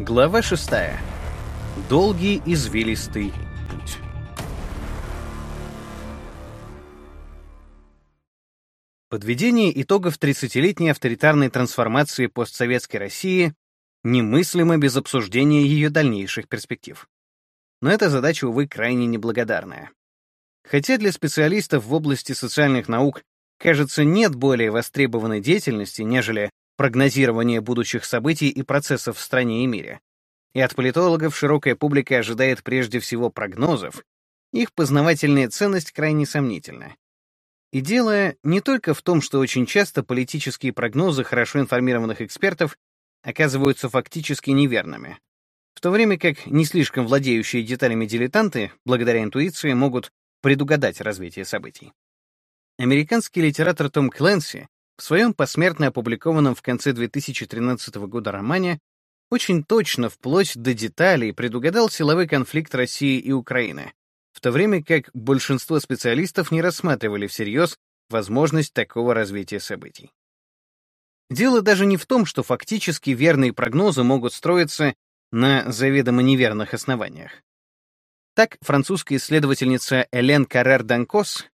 Глава 6. Долгий извилистый путь. Подведение итогов 30-летней авторитарной трансформации постсоветской России немыслимо без обсуждения ее дальнейших перспектив. Но эта задача, увы, крайне неблагодарная. Хотя для специалистов в области социальных наук, кажется, нет более востребованной деятельности, нежели прогнозирование будущих событий и процессов в стране и мире. И от политологов широкая публика ожидает прежде всего прогнозов, их познавательная ценность крайне сомнительна. И дело не только в том, что очень часто политические прогнозы хорошо информированных экспертов оказываются фактически неверными, в то время как не слишком владеющие деталями дилетанты, благодаря интуиции, могут предугадать развитие событий. Американский литератор Том Кленси в своем посмертно опубликованном в конце 2013 года романе очень точно, вплоть до деталей, предугадал силовой конфликт России и Украины, в то время как большинство специалистов не рассматривали всерьез возможность такого развития событий. Дело даже не в том, что фактически верные прогнозы могут строиться на заведомо неверных основаниях. Так, французская исследовательница Элен Каррер-Данкос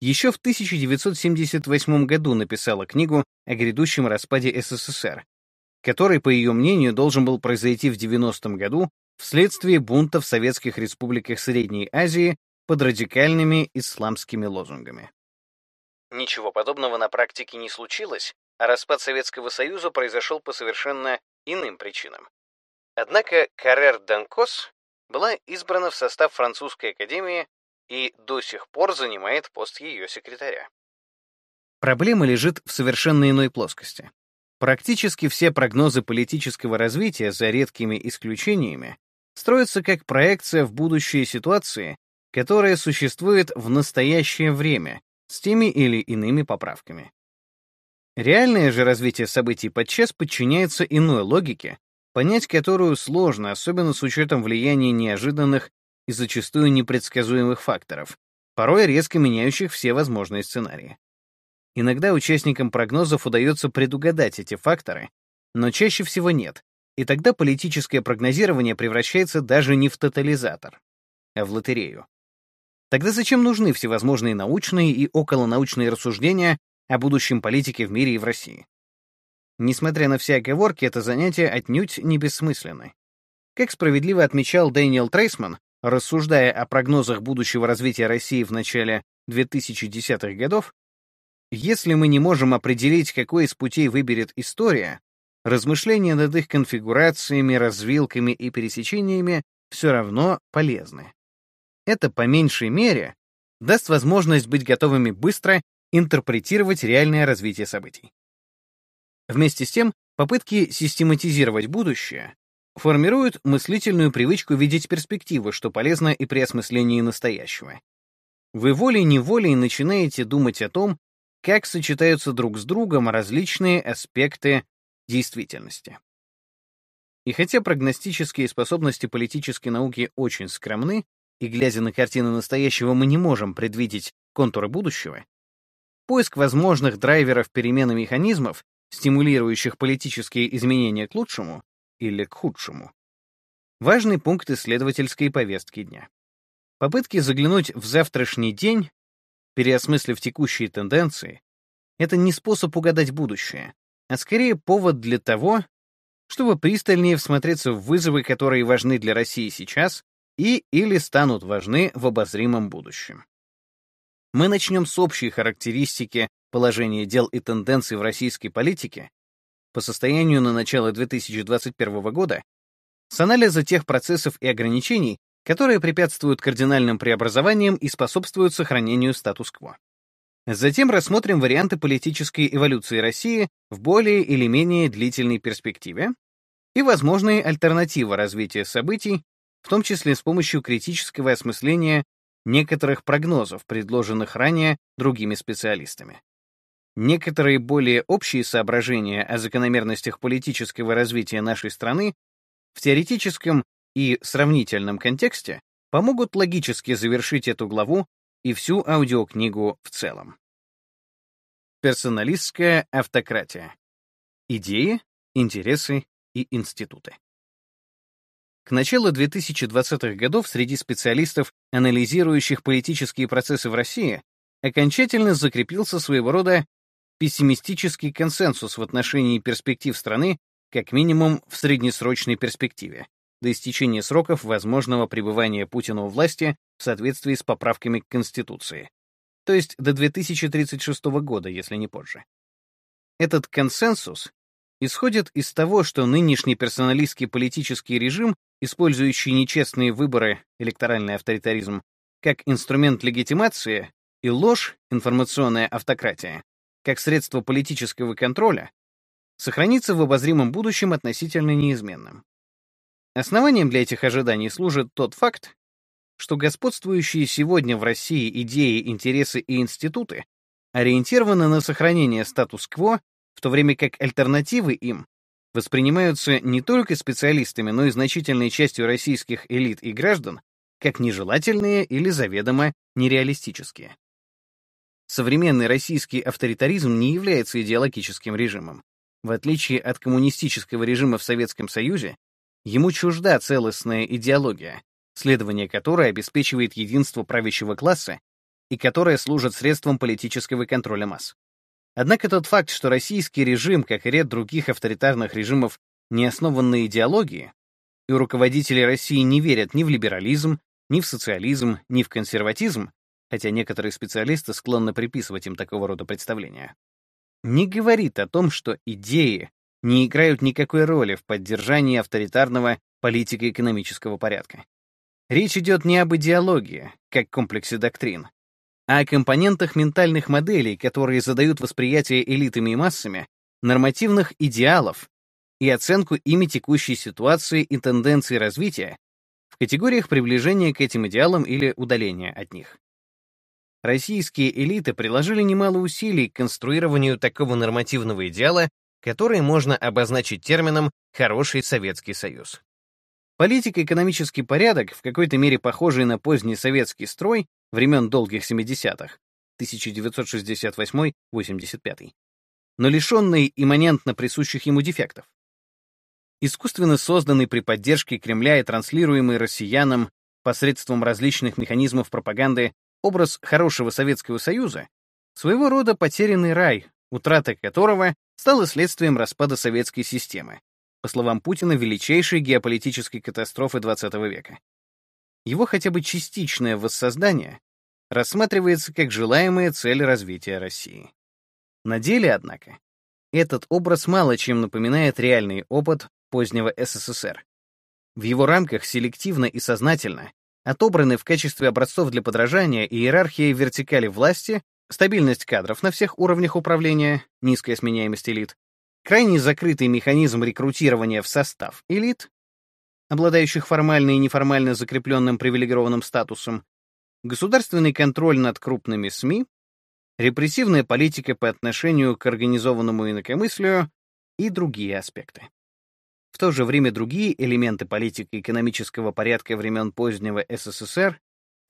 еще в 1978 году написала книгу о грядущем распаде СССР, который, по ее мнению, должен был произойти в 90-м году вследствие бунта в советских республиках Средней Азии под радикальными исламскими лозунгами. Ничего подобного на практике не случилось, а распад Советского Союза произошел по совершенно иным причинам. Однако Каррер Данкос была избрана в состав французской академии и до сих пор занимает пост ее секретаря. Проблема лежит в совершенно иной плоскости. Практически все прогнозы политического развития, за редкими исключениями, строятся как проекция в будущие ситуации, которая существует в настоящее время с теми или иными поправками. Реальное же развитие событий подчас подчиняется иной логике, понять которую сложно, особенно с учетом влияния неожиданных и зачастую непредсказуемых факторов, порой резко меняющих все возможные сценарии. Иногда участникам прогнозов удается предугадать эти факторы, но чаще всего нет, и тогда политическое прогнозирование превращается даже не в тотализатор, а в лотерею. Тогда зачем нужны всевозможные научные и околонаучные рассуждения о будущем политике в мире и в России? Несмотря на все оговорки, это занятие отнюдь не бессмысленно. Как справедливо отмечал Дэниел Трейсман, Рассуждая о прогнозах будущего развития России в начале 2010-х годов, если мы не можем определить, какой из путей выберет история, размышления над их конфигурациями, развилками и пересечениями все равно полезны. Это, по меньшей мере, даст возможность быть готовыми быстро интерпретировать реальное развитие событий. Вместе с тем, попытки систематизировать будущее формируют мыслительную привычку видеть перспективы, что полезно и при осмыслении настоящего. Вы волей-неволей начинаете думать о том, как сочетаются друг с другом различные аспекты действительности. И хотя прогностические способности политической науки очень скромны, и глядя на картины настоящего мы не можем предвидеть контуры будущего, поиск возможных драйверов перемены механизмов, стимулирующих политические изменения к лучшему, или к худшему. Важный пункт исследовательской повестки дня. Попытки заглянуть в завтрашний день, переосмыслив текущие тенденции, это не способ угадать будущее, а скорее повод для того, чтобы пристальнее всмотреться в вызовы, которые важны для России сейчас и или станут важны в обозримом будущем. Мы начнем с общей характеристики положения дел и тенденций в российской политике, по состоянию на начало 2021 года с анализа тех процессов и ограничений, которые препятствуют кардинальным преобразованиям и способствуют сохранению статус-кво. Затем рассмотрим варианты политической эволюции России в более или менее длительной перспективе и возможные альтернативы развития событий, в том числе с помощью критического осмысления некоторых прогнозов, предложенных ранее другими специалистами. Некоторые более общие соображения о закономерностях политического развития нашей страны в теоретическом и сравнительном контексте помогут логически завершить эту главу и всю аудиокнигу в целом. Персоналистская автократия. Идеи, интересы и институты. К началу 2020-х годов среди специалистов, анализирующих политические процессы в России, окончательно закрепился своего рода пессимистический консенсус в отношении перспектив страны, как минимум в среднесрочной перспективе, до истечения сроков возможного пребывания Путина у власти в соответствии с поправками к Конституции, то есть до 2036 года, если не позже. Этот консенсус исходит из того, что нынешний персоналистский политический режим, использующий нечестные выборы, электоральный авторитаризм, как инструмент легитимации, и ложь, информационная автократия, как средство политического контроля, сохранится в обозримом будущем относительно неизменным. Основанием для этих ожиданий служит тот факт, что господствующие сегодня в России идеи, интересы и институты ориентированы на сохранение статус-кво, в то время как альтернативы им воспринимаются не только специалистами, но и значительной частью российских элит и граждан как нежелательные или заведомо нереалистические. Современный российский авторитаризм не является идеологическим режимом. В отличие от коммунистического режима в Советском Союзе, ему чужда целостная идеология, следование которой обеспечивает единство правящего класса и которая служит средством политического контроля масс. Однако тот факт, что российский режим, как и ряд других авторитарных режимов, не основан на идеологии, и руководители России не верят ни в либерализм, ни в социализм, ни в консерватизм, хотя некоторые специалисты склонны приписывать им такого рода представления, не говорит о том, что идеи не играют никакой роли в поддержании авторитарного политико-экономического порядка. Речь идет не об идеологии, как комплексе доктрин, а о компонентах ментальных моделей, которые задают восприятие элитами и массами нормативных идеалов и оценку ими текущей ситуации и тенденций развития в категориях приближения к этим идеалам или удаления от них. Российские элиты приложили немало усилий к конструированию такого нормативного идеала, который можно обозначить термином «хороший Советский Союз». Политико-экономический порядок, в какой-то мере похожий на поздний советский строй времен долгих 70-х, 1968-85, но лишенный имманентно присущих ему дефектов. Искусственно созданный при поддержке Кремля и транслируемый россиянам посредством различных механизмов пропаганды образ хорошего Советского Союза — своего рода потерянный рай, утрата которого стала следствием распада советской системы, по словам Путина, величайшей геополитической катастрофы XX века. Его хотя бы частичное воссоздание рассматривается как желаемая цель развития России. На деле, однако, этот образ мало чем напоминает реальный опыт позднего СССР. В его рамках селективно и сознательно отобраны в качестве образцов для подражания иерархия вертикали власти, стабильность кадров на всех уровнях управления, низкая сменяемость элит, крайне закрытый механизм рекрутирования в состав элит, обладающих формально и неформально закрепленным привилегированным статусом, государственный контроль над крупными СМИ, репрессивная политика по отношению к организованному инакомыслию и другие аспекты. В то же время другие элементы политико-экономического порядка времен позднего СССР,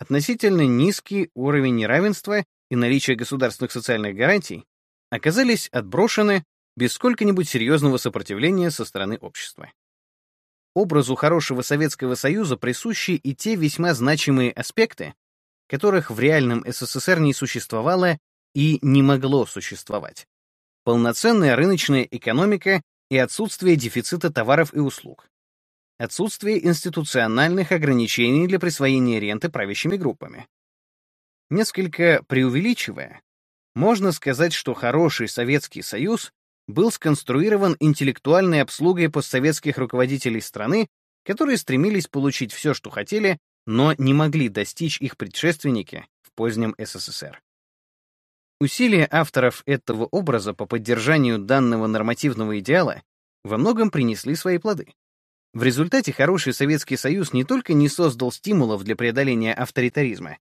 относительно низкий уровень неравенства и наличие государственных социальных гарантий, оказались отброшены без сколько-нибудь серьезного сопротивления со стороны общества. Образу хорошего Советского Союза присущи и те весьма значимые аспекты, которых в реальном СССР не существовало и не могло существовать. Полноценная рыночная экономика и отсутствие дефицита товаров и услуг, отсутствие институциональных ограничений для присвоения ренты правящими группами. Несколько преувеличивая, можно сказать, что хороший Советский Союз был сконструирован интеллектуальной обслугой постсоветских руководителей страны, которые стремились получить все, что хотели, но не могли достичь их предшественники в позднем СССР. Усилия авторов этого образа по поддержанию данного нормативного идеала во многом принесли свои плоды. В результате хороший Советский Союз не только не создал стимулов для преодоления авторитаризма,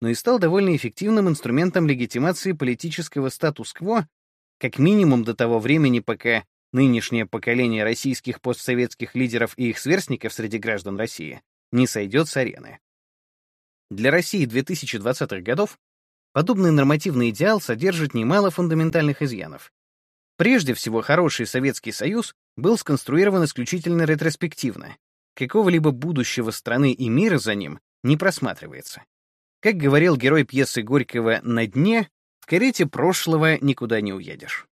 но и стал довольно эффективным инструментом легитимации политического статус-кво, как минимум до того времени, пока нынешнее поколение российских постсоветских лидеров и их сверстников среди граждан России не сойдет с арены. Для России 2020-х годов Подобный нормативный идеал содержит немало фундаментальных изъянов. Прежде всего, хороший Советский Союз был сконструирован исключительно ретроспективно, какого-либо будущего страны и мира за ним не просматривается. Как говорил герой пьесы Горького «На дне», в карете прошлого никуда не уедешь.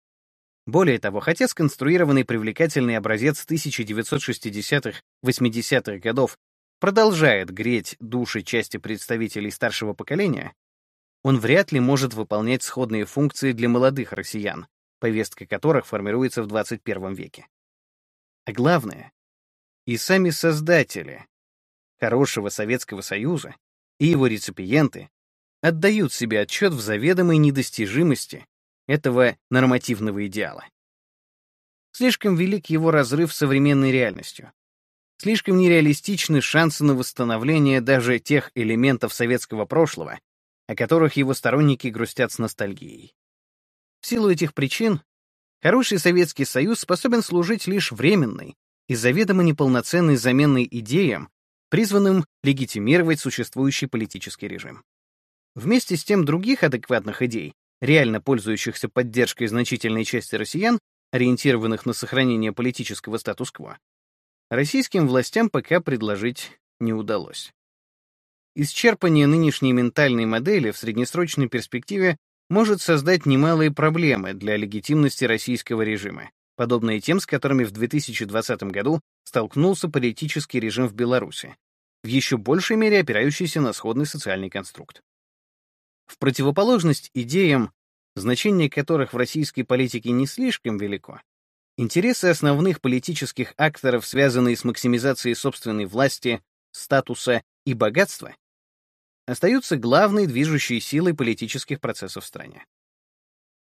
Более того, хотя сконструированный привлекательный образец 1960-80-х годов продолжает греть души части представителей старшего поколения, он вряд ли может выполнять сходные функции для молодых россиян, повестка которых формируется в 21 веке. А главное, и сами создатели хорошего Советского Союза и его реципиенты отдают себе отчет в заведомой недостижимости этого нормативного идеала. Слишком велик его разрыв с современной реальностью. Слишком нереалистичны шансы на восстановление даже тех элементов советского прошлого, о которых его сторонники грустят с ностальгией. В силу этих причин хороший Советский Союз способен служить лишь временной и заведомо неполноценной заменой идеям, призванным легитимировать существующий политический режим. Вместе с тем других адекватных идей, реально пользующихся поддержкой значительной части россиян, ориентированных на сохранение политического статус-кво, российским властям пока предложить не удалось. Исчерпание нынешней ментальной модели в среднесрочной перспективе может создать немалые проблемы для легитимности российского режима, подобные тем, с которыми в 2020 году столкнулся политический режим в Беларуси, в еще большей мере опирающийся на сходный социальный конструкт. В противоположность идеям, значение которых в российской политике не слишком велико, интересы основных политических акторов, связанные с максимизацией собственной власти, статуса и богатства, остаются главной движущей силой политических процессов в стране.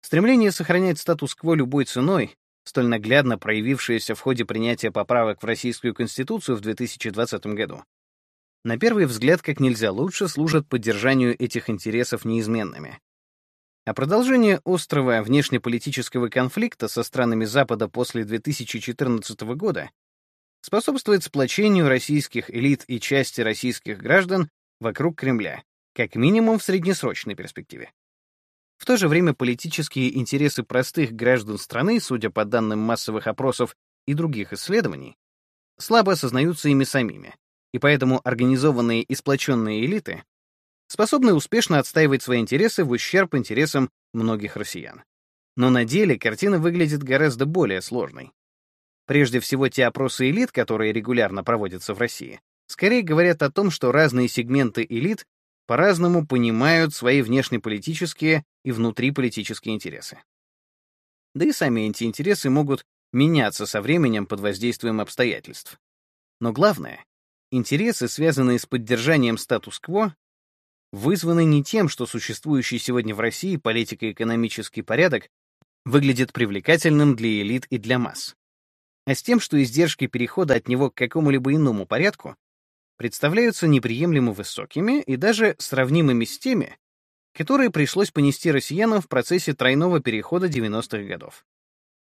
Стремление сохранять статус-кво любой ценой, столь наглядно проявившееся в ходе принятия поправок в Российскую Конституцию в 2020 году, на первый взгляд как нельзя лучше служат поддержанию этих интересов неизменными. А продолжение острого внешнеполитического конфликта со странами Запада после 2014 года способствует сплочению российских элит и части российских граждан вокруг Кремля, как минимум в среднесрочной перспективе. В то же время политические интересы простых граждан страны, судя по данным массовых опросов и других исследований, слабо осознаются ими самими, и поэтому организованные и сплоченные элиты способны успешно отстаивать свои интересы в ущерб интересам многих россиян. Но на деле картина выглядит гораздо более сложной. Прежде всего, те опросы элит, которые регулярно проводятся в России, скорее говорят о том, что разные сегменты элит по-разному понимают свои внешнеполитические и внутриполитические интересы. Да и сами эти интересы могут меняться со временем под воздействием обстоятельств. Но главное, интересы, связанные с поддержанием статус-кво, вызваны не тем, что существующий сегодня в России политико-экономический порядок выглядит привлекательным для элит и для масс, а с тем, что издержки перехода от него к какому-либо иному порядку представляются неприемлемо высокими и даже сравнимыми с теми, которые пришлось понести россиянам в процессе тройного перехода 90-х годов.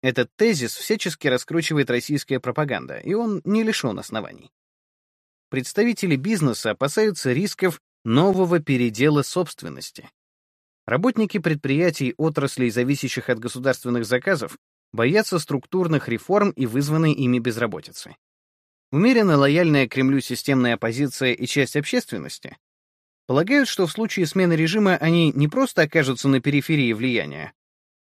Этот тезис всячески раскручивает российская пропаганда, и он не лишен оснований. Представители бизнеса опасаются рисков нового передела собственности. Работники предприятий, отраслей, зависящих от государственных заказов, боятся структурных реформ и вызванной ими безработицы. Умеренно лояльная Кремлю системная оппозиция и часть общественности полагают, что в случае смены режима они не просто окажутся на периферии влияния,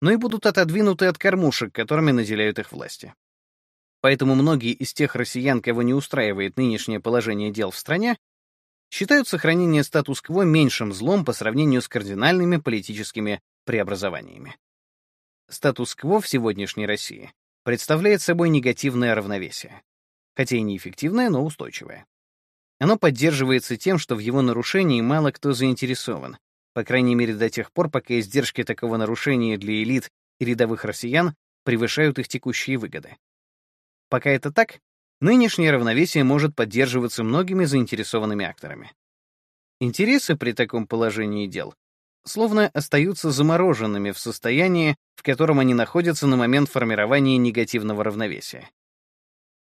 но и будут отодвинуты от кормушек, которыми наделяют их власти. Поэтому многие из тех россиян, кого не устраивает нынешнее положение дел в стране, считают сохранение статус-кво меньшим злом по сравнению с кардинальными политическими преобразованиями. Статус-кво в сегодняшней России представляет собой негативное равновесие хотя и неэффективное, но устойчивое. Оно поддерживается тем, что в его нарушении мало кто заинтересован, по крайней мере до тех пор, пока издержки такого нарушения для элит и рядовых россиян превышают их текущие выгоды. Пока это так, нынешнее равновесие может поддерживаться многими заинтересованными акторами. Интересы при таком положении дел словно остаются замороженными в состоянии, в котором они находятся на момент формирования негативного равновесия.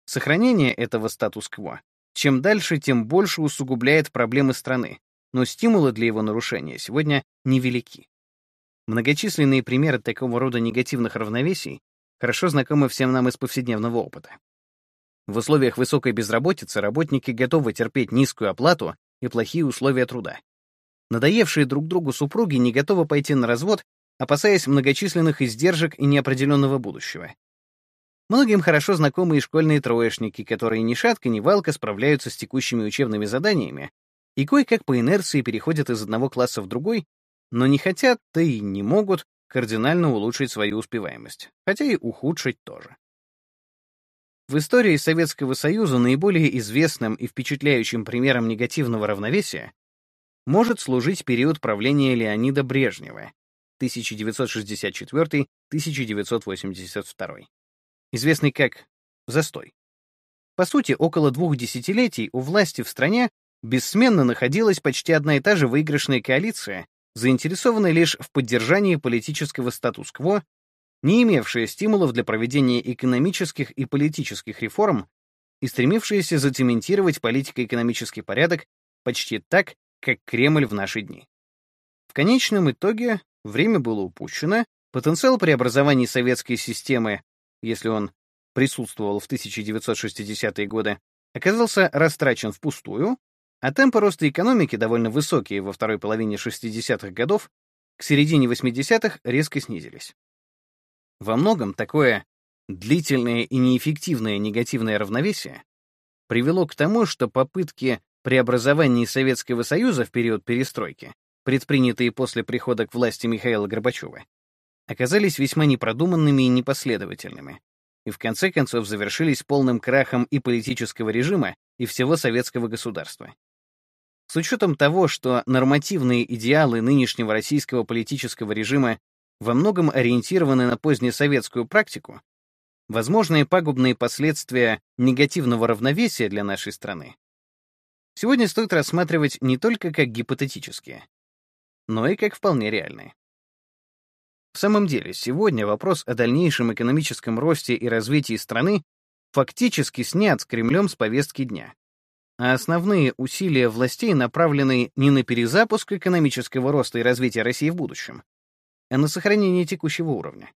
Сохранение этого статус-кво чем дальше, тем больше усугубляет проблемы страны, но стимулы для его нарушения сегодня невелики. Многочисленные примеры такого рода негативных равновесий хорошо знакомы всем нам из повседневного опыта. В условиях высокой безработицы работники готовы терпеть низкую оплату и плохие условия труда. Надоевшие друг другу супруги не готовы пойти на развод, опасаясь многочисленных издержек и неопределенного будущего. Многим хорошо знакомы и школьные троечники, которые ни шатка, ни валка справляются с текущими учебными заданиями и кое-как по инерции переходят из одного класса в другой, но не хотят, да и не могут кардинально улучшить свою успеваемость, хотя и ухудшить тоже. В истории Советского Союза наиболее известным и впечатляющим примером негативного равновесия может служить период правления Леонида Брежнева 1964-1982, известный как «застой». По сути, около двух десятилетий у власти в стране бессменно находилась почти одна и та же выигрышная коалиция, заинтересованная лишь в поддержании политического статус-кво не имевшие стимулов для проведения экономических и политических реформ и стремившиеся зацементировать политико-экономический порядок почти так, как Кремль в наши дни. В конечном итоге время было упущено, потенциал преобразований советской системы, если он присутствовал в 1960-е годы, оказался растрачен впустую, а темпы роста экономики, довольно высокие во второй половине 60-х годов, к середине 80-х резко снизились. Во многом такое длительное и неэффективное негативное равновесие привело к тому, что попытки преобразования Советского Союза в период перестройки, предпринятые после прихода к власти Михаила Горбачева, оказались весьма непродуманными и непоследовательными, и в конце концов завершились полным крахом и политического режима, и всего советского государства. С учетом того, что нормативные идеалы нынешнего российского политического режима во многом ориентированы на позднесоветскую практику, возможные пагубные последствия негативного равновесия для нашей страны сегодня стоит рассматривать не только как гипотетические, но и как вполне реальные. В самом деле, сегодня вопрос о дальнейшем экономическом росте и развитии страны фактически снят с Кремлем с повестки дня, а основные усилия властей направлены не на перезапуск экономического роста и развития России в будущем, а на сохранение текущего уровня.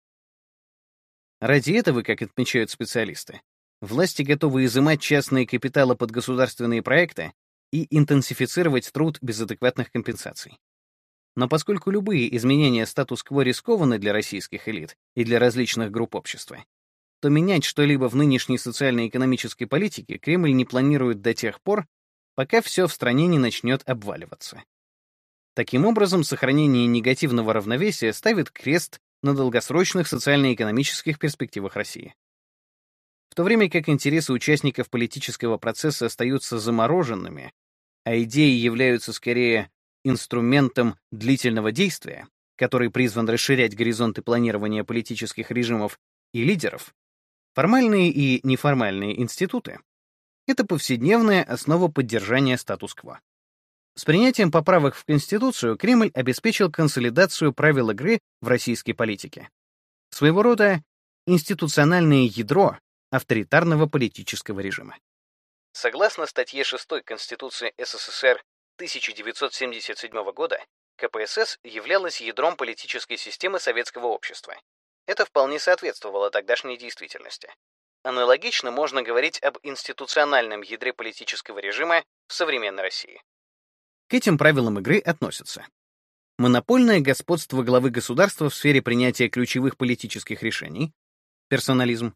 Ради этого, как отмечают специалисты, власти готовы изымать частные капиталы под государственные проекты и интенсифицировать труд без адекватных компенсаций. Но поскольку любые изменения статус-кво рискованы для российских элит и для различных групп общества, то менять что-либо в нынешней социально-экономической политике Кремль не планирует до тех пор, пока все в стране не начнет обваливаться. Таким образом, сохранение негативного равновесия ставит крест на долгосрочных социально-экономических перспективах России. В то время как интересы участников политического процесса остаются замороженными, а идеи являются скорее инструментом длительного действия, который призван расширять горизонты планирования политических режимов и лидеров, формальные и неформальные институты — это повседневная основа поддержания статус-кво. С принятием поправок в Конституцию Кремль обеспечил консолидацию правил игры в российской политике. Своего рода институциональное ядро авторитарного политического режима. Согласно статье 6 Конституции СССР 1977 года, КПСС являлась ядром политической системы советского общества. Это вполне соответствовало тогдашней действительности. Аналогично можно говорить об институциональном ядре политического режима в современной России. К этим правилам игры относятся монопольное господство главы государства в сфере принятия ключевых политических решений, персонализм,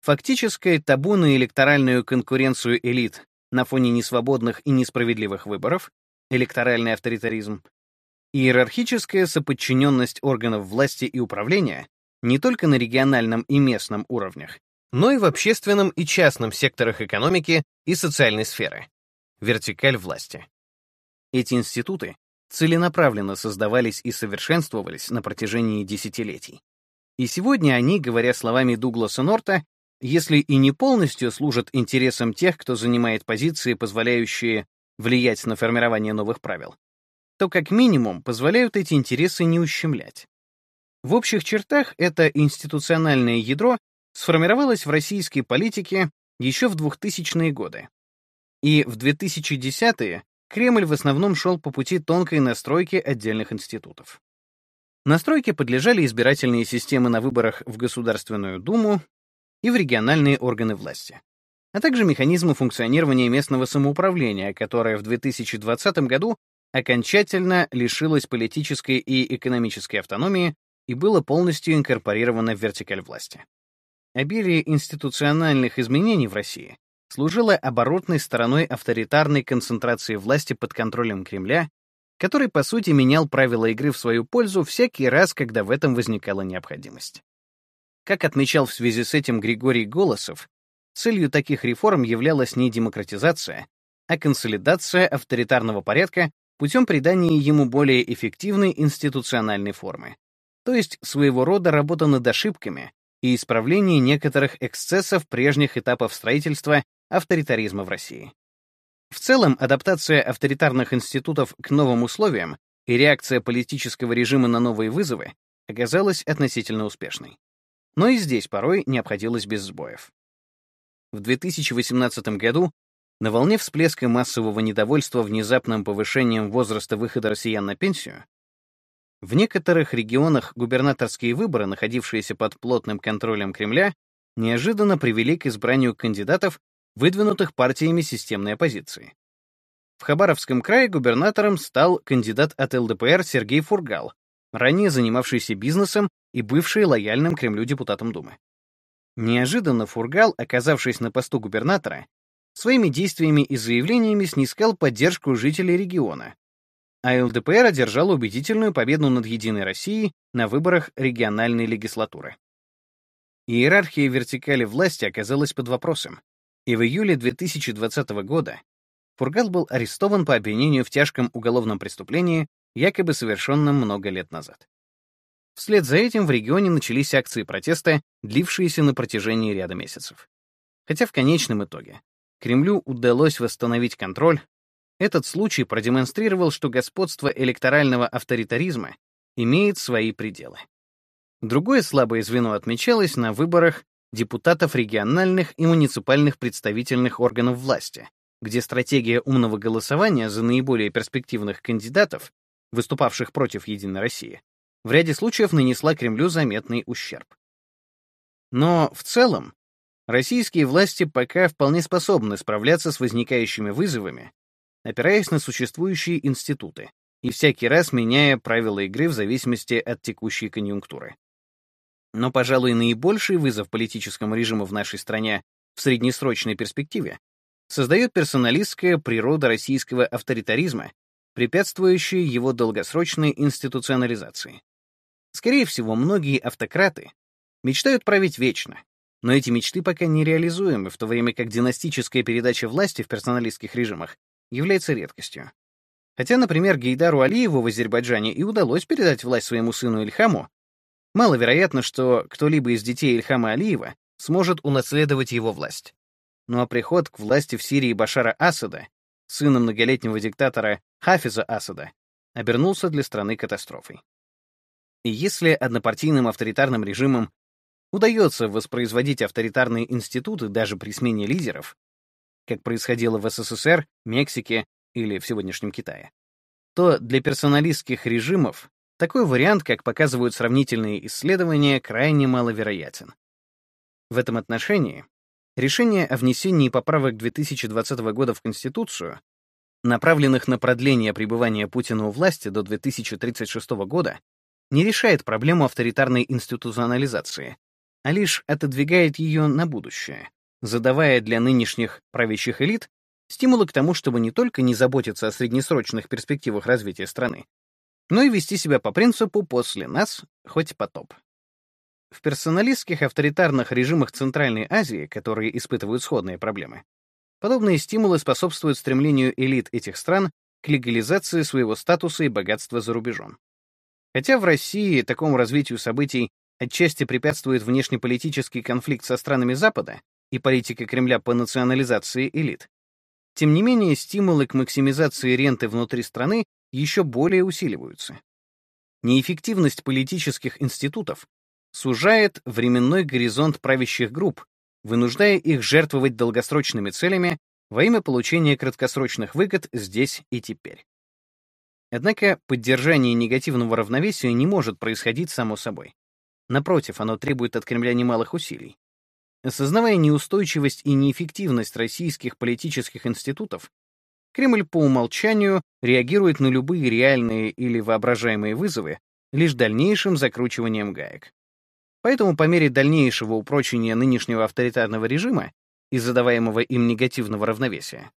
фактическое табу на электоральную конкуренцию элит на фоне несвободных и несправедливых выборов, электоральный авторитаризм, иерархическая соподчиненность органов власти и управления не только на региональном и местном уровнях, но и в общественном и частном секторах экономики и социальной сферы, вертикаль власти. Эти институты целенаправленно создавались и совершенствовались на протяжении десятилетий. И сегодня они, говоря словами Дугласа Норта, если и не полностью служат интересам тех, кто занимает позиции, позволяющие влиять на формирование новых правил, то как минимум позволяют эти интересы не ущемлять. В общих чертах это институциональное ядро сформировалось в российской политике еще в 2000-е годы. И в 2010-е Кремль в основном шел по пути тонкой настройки отдельных институтов. Настройке подлежали избирательные системы на выборах в Государственную Думу и в региональные органы власти. а также механизмы функционирования местного самоуправления, которое в 2020 году окончательно лишилось политической и экономической автономии и было полностью инкорпорировано в вертикаль власти. Обилие институциональных изменений в России служило оборотной стороной авторитарной концентрации власти под контролем Кремля, который, по сути, менял правила игры в свою пользу всякий раз, когда в этом возникала необходимость. Как отмечал в связи с этим Григорий Голосов, целью таких реформ являлась не демократизация, а консолидация авторитарного порядка путем придания ему более эффективной институциональной формы, то есть своего рода работа над ошибками, и исправление некоторых эксцессов прежних этапов строительства авторитаризма в России. В целом, адаптация авторитарных институтов к новым условиям и реакция политического режима на новые вызовы оказалась относительно успешной. Но и здесь порой не обходилось без сбоев. В 2018 году на волне всплеска массового недовольства внезапным повышением возраста выхода россиян на пенсию в некоторых регионах губернаторские выборы, находившиеся под плотным контролем Кремля, неожиданно привели к избранию кандидатов, выдвинутых партиями системной оппозиции. В Хабаровском крае губернатором стал кандидат от ЛДПР Сергей Фургал, ранее занимавшийся бизнесом и бывший лояльным Кремлю депутатом Думы. Неожиданно Фургал, оказавшись на посту губернатора, своими действиями и заявлениями снискал поддержку жителей региона, а ЛДПР одержала убедительную победу над «Единой Россией» на выборах региональной легислатуры. Иерархия вертикали власти оказалась под вопросом, и в июле 2020 года Фургал был арестован по обвинению в тяжком уголовном преступлении, якобы совершенном много лет назад. Вслед за этим в регионе начались акции протеста, длившиеся на протяжении ряда месяцев. Хотя в конечном итоге Кремлю удалось восстановить контроль этот случай продемонстрировал, что господство электорального авторитаризма имеет свои пределы. Другое слабое звено отмечалось на выборах депутатов региональных и муниципальных представительных органов власти, где стратегия умного голосования за наиболее перспективных кандидатов, выступавших против «Единой России», в ряде случаев нанесла Кремлю заметный ущерб. Но в целом российские власти пока вполне способны справляться с возникающими вызовами опираясь на существующие институты и всякий раз меняя правила игры в зависимости от текущей конъюнктуры. Но, пожалуй, наибольший вызов политическому режиму в нашей стране в среднесрочной перспективе создает персоналистская природа российского авторитаризма, препятствующая его долгосрочной институционализации. Скорее всего, многие автократы мечтают править вечно, но эти мечты пока не реализуемы, в то время как династическая передача власти в персоналистских режимах является редкостью. Хотя, например, Гейдару Алиеву в Азербайджане и удалось передать власть своему сыну Ильхаму, маловероятно, что кто-либо из детей Ильхама Алиева сможет унаследовать его власть. Ну а приход к власти в Сирии Башара Асада, сына многолетнего диктатора Хафиза Асада, обернулся для страны катастрофой. И если однопартийным авторитарным режимам удается воспроизводить авторитарные институты даже при смене лидеров, как происходило в СССР, Мексике или в сегодняшнем Китае, то для персоналистских режимов такой вариант, как показывают сравнительные исследования, крайне маловероятен. В этом отношении решение о внесении поправок 2020 года в Конституцию, направленных на продление пребывания Путина у власти до 2036 года, не решает проблему авторитарной институционализации, а лишь отодвигает ее на будущее, задавая для нынешних правящих элит стимулы к тому, чтобы не только не заботиться о среднесрочных перспективах развития страны, но и вести себя по принципу «после нас хоть потоп». В персоналистских авторитарных режимах Центральной Азии, которые испытывают сходные проблемы, подобные стимулы способствуют стремлению элит этих стран к легализации своего статуса и богатства за рубежом. Хотя в России такому развитию событий отчасти препятствует внешнеполитический конфликт со странами Запада, и политика Кремля по национализации элит. Тем не менее, стимулы к максимизации ренты внутри страны еще более усиливаются. Неэффективность политических институтов сужает временной горизонт правящих групп, вынуждая их жертвовать долгосрочными целями во имя получения краткосрочных выгод здесь и теперь. Однако поддержание негативного равновесия не может происходить само собой. Напротив, оно требует от Кремля немалых усилий. Осознавая неустойчивость и неэффективность российских политических институтов, Кремль по умолчанию реагирует на любые реальные или воображаемые вызовы лишь дальнейшим закручиванием гаек. Поэтому по мере дальнейшего упрочения нынешнего авторитарного режима и задаваемого им негативного равновесия,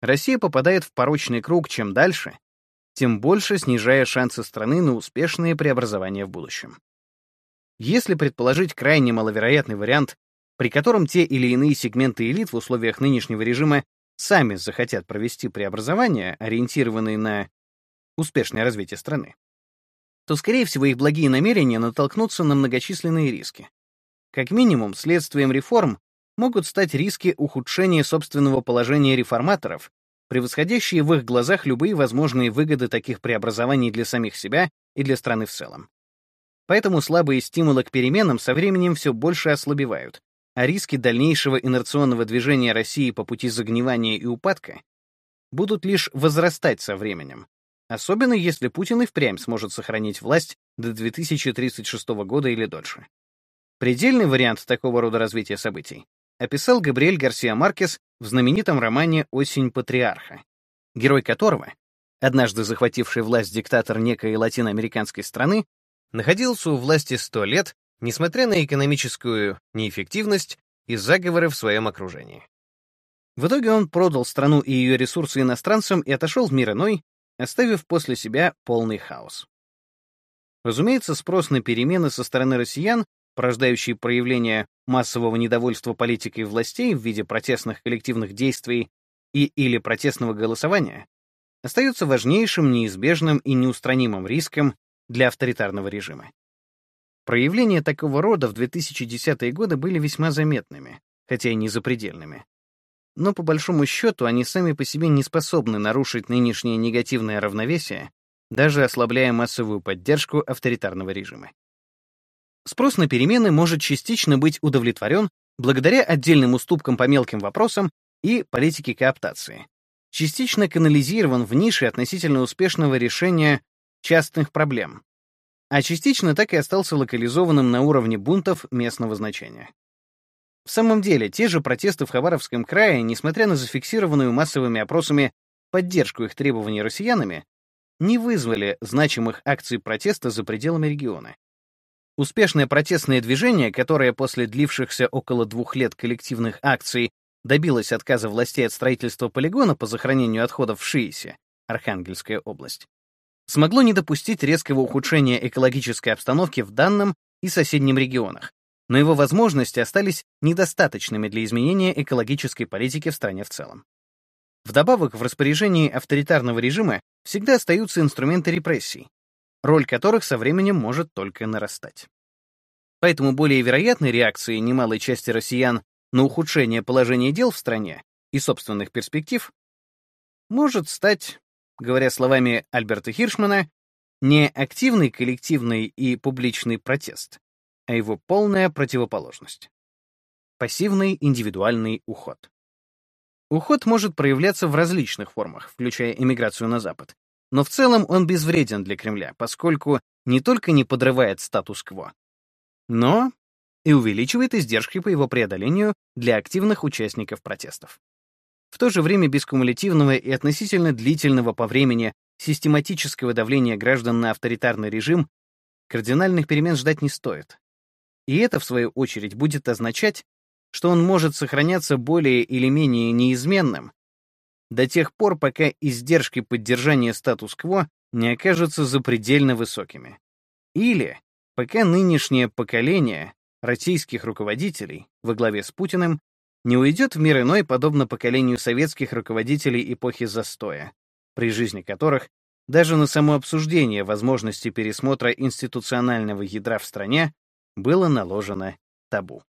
Россия попадает в порочный круг чем дальше, тем больше снижая шансы страны на успешные преобразования в будущем. Если предположить крайне маловероятный вариант, при котором те или иные сегменты элит в условиях нынешнего режима сами захотят провести преобразования, ориентированные на успешное развитие страны, то, скорее всего, их благие намерения натолкнутся на многочисленные риски. Как минимум, следствием реформ могут стать риски ухудшения собственного положения реформаторов, превосходящие в их глазах любые возможные выгоды таких преобразований для самих себя и для страны в целом. Поэтому слабые стимулы к переменам со временем все больше ослабевают, а риски дальнейшего инерционного движения России по пути загнивания и упадка будут лишь возрастать со временем, особенно если Путин и впрямь сможет сохранить власть до 2036 года или дольше. Предельный вариант такого рода развития событий описал Габриэль Гарсиа Маркес в знаменитом романе «Осень патриарха», герой которого, однажды захвативший власть диктатор некой латиноамериканской страны, находился у власти сто лет несмотря на экономическую неэффективность и заговоры в своем окружении. В итоге он продал страну и ее ресурсы иностранцам и отошел в мир иной, оставив после себя полный хаос. Разумеется, спрос на перемены со стороны россиян, порождающие проявление массового недовольства политикой властей в виде протестных коллективных действий и или протестного голосования, остается важнейшим, неизбежным и неустранимым риском для авторитарного режима. Проявления такого рода в 2010-е годы были весьма заметными, хотя и не запредельными. Но по большому счету они сами по себе не способны нарушить нынешнее негативное равновесие, даже ослабляя массовую поддержку авторитарного режима. Спрос на перемены может частично быть удовлетворен благодаря отдельным уступкам по мелким вопросам и политике кооптации, частично канализирован в нише относительно успешного решения частных проблем, а частично так и остался локализованным на уровне бунтов местного значения. В самом деле, те же протесты в Хабаровском крае, несмотря на зафиксированную массовыми опросами поддержку их требований россиянами, не вызвали значимых акций протеста за пределами региона. Успешное протестное движение, которое после длившихся около двух лет коллективных акций добилось отказа властей от строительства полигона по захоронению отходов в Шиисе, Архангельская область, смогло не допустить резкого ухудшения экологической обстановки в данном и соседнем регионах, но его возможности остались недостаточными для изменения экологической политики в стране в целом. Вдобавок, в распоряжении авторитарного режима всегда остаются инструменты репрессий, роль которых со временем может только нарастать. Поэтому более вероятной реакцией немалой части россиян на ухудшение положения дел в стране и собственных перспектив может стать говоря словами Альберта Хиршмана, не активный коллективный и публичный протест, а его полная противоположность. Пассивный индивидуальный уход. Уход может проявляться в различных формах, включая эмиграцию на Запад, но в целом он безвреден для Кремля, поскольку не только не подрывает статус-кво, но и увеличивает издержки по его преодолению для активных участников протестов. В то же время без кумулятивного и относительно длительного по времени систематического давления граждан на авторитарный режим кардинальных перемен ждать не стоит. И это, в свою очередь, будет означать, что он может сохраняться более или менее неизменным до тех пор, пока издержки поддержания статус-кво не окажутся запредельно высокими. Или пока нынешнее поколение российских руководителей во главе с Путиным не уйдет в мир иной, подобно поколению советских руководителей эпохи застоя, при жизни которых даже на само обсуждение возможности пересмотра институционального ядра в стране было наложено табу.